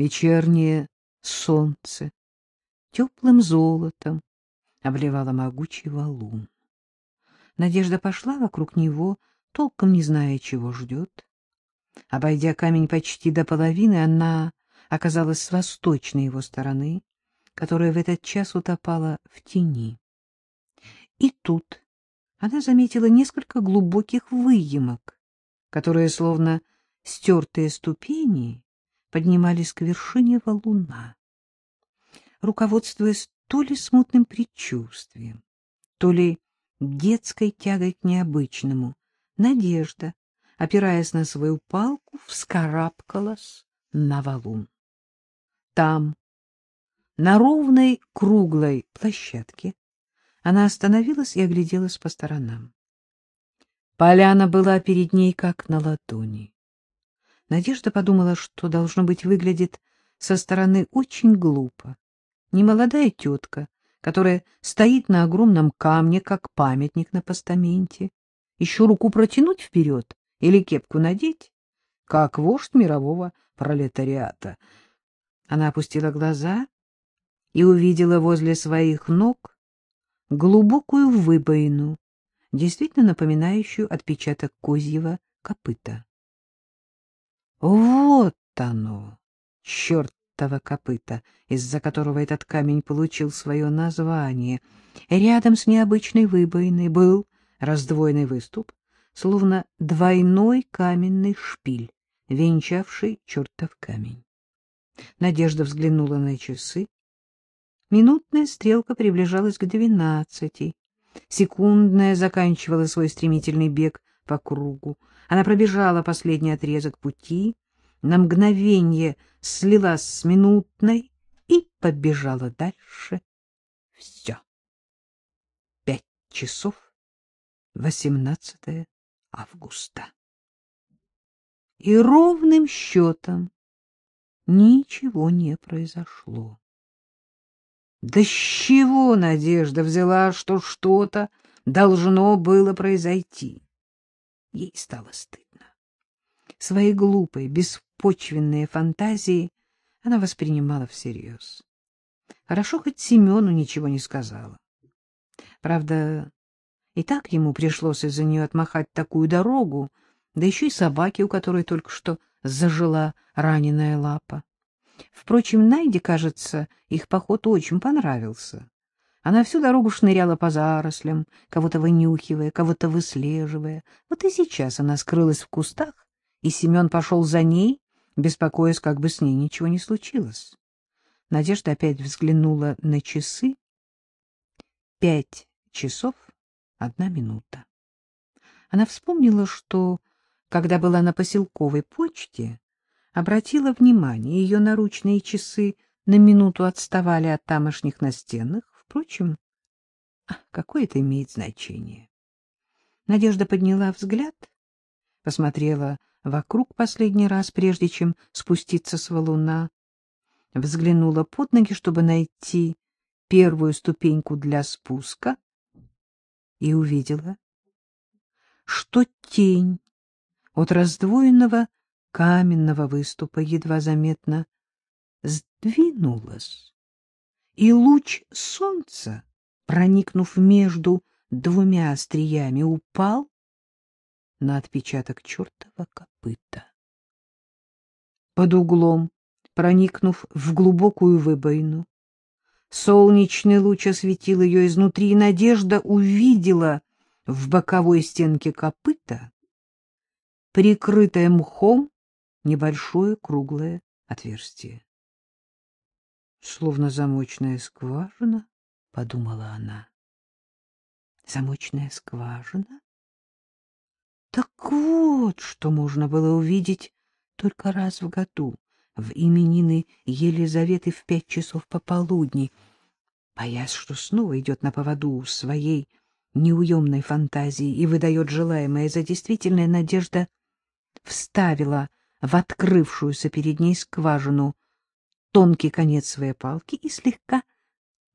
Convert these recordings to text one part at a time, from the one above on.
Вечернее солнце теплым золотом обливало могучий валун. Надежда пошла вокруг него, толком не зная, чего ждет. Обойдя камень почти до половины, она оказалась с восточной его стороны, которая в этот час утопала в тени. И тут она заметила несколько глубоких выемок, которые, словно стертые ступени, поднимались к вершине валуна. Руководствуясь то ли смутным предчувствием, то ли детской тягой к необычному, Надежда, опираясь на свою палку, вскарабкалась на валун. Там, на ровной круглой площадке, она остановилась и огляделась по сторонам. Поляна была перед ней как на ладони. Надежда подумала, что, должно быть, выглядит со стороны очень глупо. Немолодая тетка, которая стоит на огромном камне, как памятник на постаменте, еще руку протянуть вперед или кепку надеть, как вождь мирового пролетариата. Она опустила глаза и увидела возле своих ног глубокую выбоину, действительно напоминающую отпечаток козьего копыта. Вот оно, чертово копыто, из-за которого этот камень получил свое название. Рядом с необычной выбоиной был раздвоенный выступ, словно двойной каменный шпиль, венчавший чертов камень. Надежда взглянула на часы. Минутная стрелка приближалась к двенадцати. Секундная заканчивала свой стремительный бег по кругу. Она пробежала последний отрезок пути, на мгновение слилась с минутной и побежала дальше. Все. Пять часов восемнадцатое августа. И ровным счетом ничего не произошло. Да с чего Надежда взяла, что что-то должно было произойти? Ей стало стыдно. Свои глупые, беспочвенные фантазии она воспринимала всерьез. Хорошо, хоть Семену ничего не сказала. Правда, и так ему пришлось из-за нее отмахать такую дорогу, да еще и собаке, у которой только что зажила раненая лапа. Впрочем, Найде, кажется, их поход очень понравился. Она всю дорогу шныряла по зарослям, кого-то вынюхивая, кого-то выслеживая. Вот и сейчас она скрылась в кустах, и Семен пошел за ней, беспокоясь, как бы с ней ничего не случилось. Надежда опять взглянула на часы. Пять часов одна минута. Она вспомнила, что, когда была на поселковой почте, обратила внимание, ее наручные часы на минуту отставали от тамошних настенных. Впрочем, а, какое это имеет значение? Надежда подняла взгляд, посмотрела вокруг последний раз, прежде чем спуститься с валуна, взглянула под ноги, чтобы найти первую ступеньку для спуска, и увидела, что тень от раздвоенного каменного выступа едва заметно сдвинулась, и луч солнца, проникнув между двумя остриями, упал на отпечаток чертова копыта. Под углом, проникнув в глубокую выбоину, солнечный луч осветил ее изнутри, и Надежда увидела в боковой стенке копыта прикрытое мхом небольшое круглое отверстие. Словно замочная скважина, — подумала она. Замочная скважина? Так вот, что можно было увидеть только раз в году, в именины Елизаветы в пять часов пополудни, боясь, что снова идет на поводу своей неуемной фантазии и выдает желаемое за действительное, Надежда вставила в открывшуюся перед ней скважину тонкий конец своей палки и слегка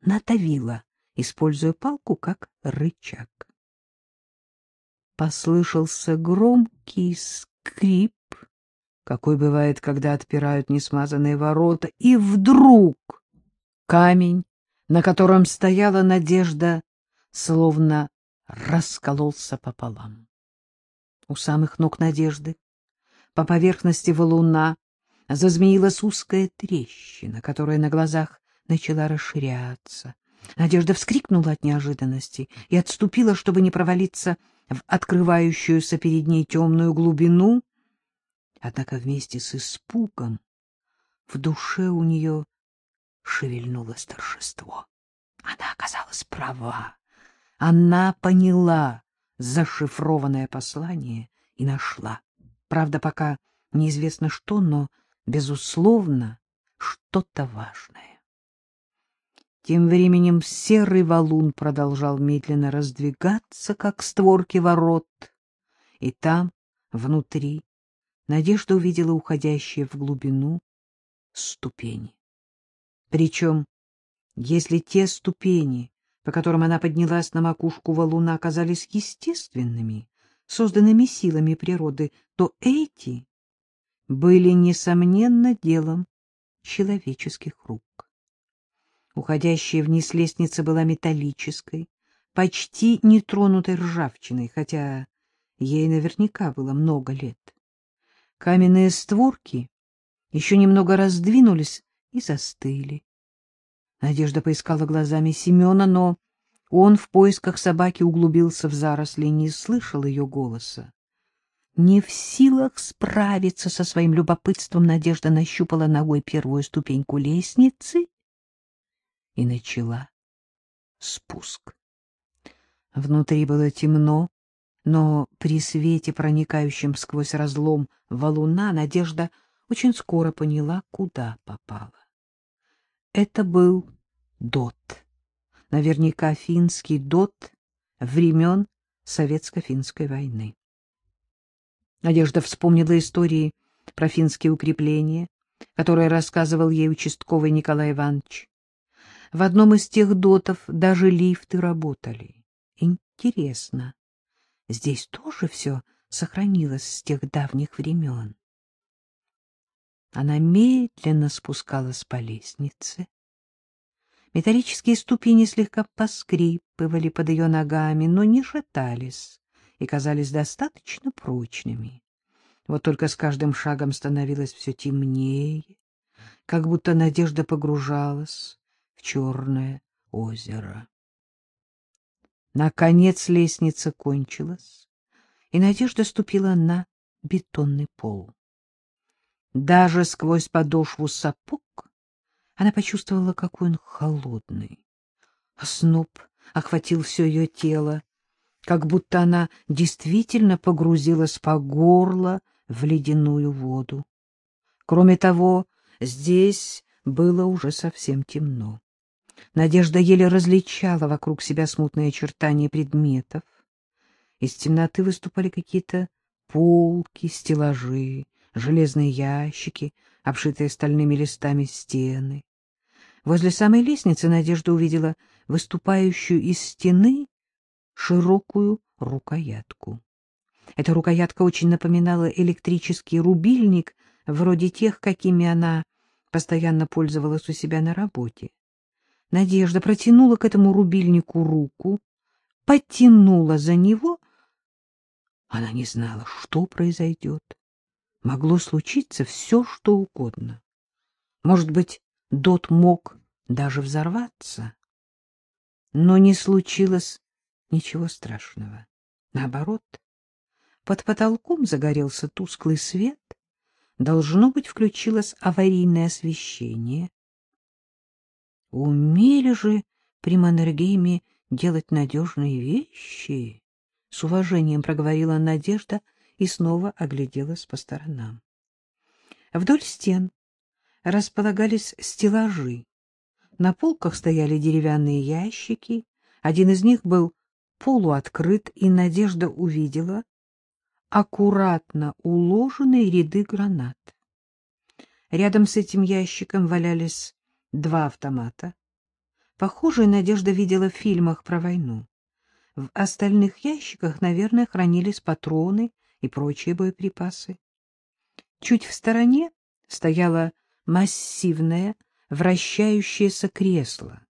надавила, используя палку как рычаг послышался громкий скрип какой бывает, когда отпирают несмазанные ворота, и вдруг камень, на котором стояла надежда, словно раскололся пополам. У самых ног надежды по поверхности валуна зазмеилась узкая трещина, которая на глазах начала расширяться. Надежда вскрикнула от неожиданности и отступила, чтобы не провалиться в открывающуюся перед ней темную глубину. Однако вместе с испугом в душе у нее шевельнулось торжество. Она оказалась права. Она поняла зашифрованное послание и нашла. Правда, пока неизвестно что, но, безусловно, что-то важное. Тем временем серый валун продолжал медленно раздвигаться, как створки ворот, и там, внутри, Надежда увидела уходящие в глубину ступени. Причем, если те ступени, по которым она поднялась на макушку валуна, оказались естественными, созданными силами природы, то эти были, несомненно, делом человеческих рук. Уходящая вниз лестница была металлической, почти нетронутой ржавчиной, хотя ей наверняка было много лет. Каменные створки еще немного раздвинулись и застыли. Надежда поискала глазами Семена, но он в поисках собаки углубился в заросли и не слышал ее голоса. Не в силах справиться со своим любопытством, Надежда нащупала ногой первую ступеньку лестницы и начала спуск. Внутри было темно, но при свете, проникающем сквозь разлом валуна, Надежда очень скоро поняла, куда попала. Это был дот. Наверняка финский дот времен Советско-финской войны. Надежда вспомнила истории про финские укрепления, которые рассказывал ей участковый Николай Иванович. В одном из тех дотов даже лифты работали. Интересно, здесь тоже все сохранилось с тех давних времен? Она медленно спускалась по лестнице. Металлические ступени слегка поскрипывали под ее ногами, но не шатались и казались достаточно прочными. Вот только с каждым шагом становилось все темнее, как будто надежда погружалась черное озеро. Наконец лестница кончилась, и Надежда ступила на бетонный пол. Даже сквозь подошву сапог она почувствовала, какой он холодный. Осноб охватил все ее тело, как будто она действительно погрузилась по горло в ледяную воду. Кроме того, здесь было уже совсем темно. Надежда еле различала вокруг себя смутные очертания предметов. Из темноты выступали какие-то полки, стеллажи, железные ящики, обшитые стальными листами стены. Возле самой лестницы Надежда увидела выступающую из стены широкую рукоятку. Эта рукоятка очень напоминала электрический рубильник, вроде тех, какими она постоянно пользовалась у себя на работе. Надежда протянула к этому рубильнику руку, потянула за него. Она не знала, что произойдет. Могло случиться все, что угодно. Может быть, Дот мог даже взорваться. Но не случилось ничего страшного. Наоборот, под потолком загорелся тусклый свет. Должно быть, включилось аварийное освещение. Умели же при Маннергейме делать надежные вещи? С уважением проговорила Надежда и снова огляделась по сторонам. Вдоль стен располагались стеллажи. На полках стояли деревянные ящики. Один из них был полуоткрыт, и Надежда увидела аккуратно уложенные ряды гранат. Рядом с этим ящиком валялись два автомата. Похожие Надежда видела в фильмах про войну. В остальных ящиках, наверное, хранились патроны и прочие боеприпасы. Чуть в стороне стояло массивное вращающееся кресло.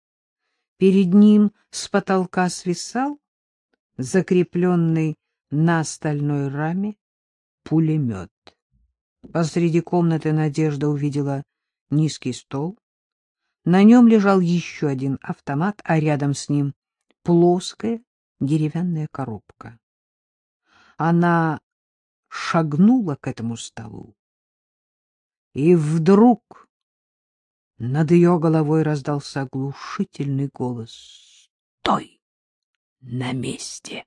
Перед ним с потолка свисал, закрепленный на стальной раме, пулемет. Посреди комнаты Надежда увидела низкий стол. На нем лежал еще один автомат, а рядом с ним плоская деревянная коробка. Она шагнула к этому столу, и вдруг над ее головой раздался оглушительный голос. «Стой на месте!»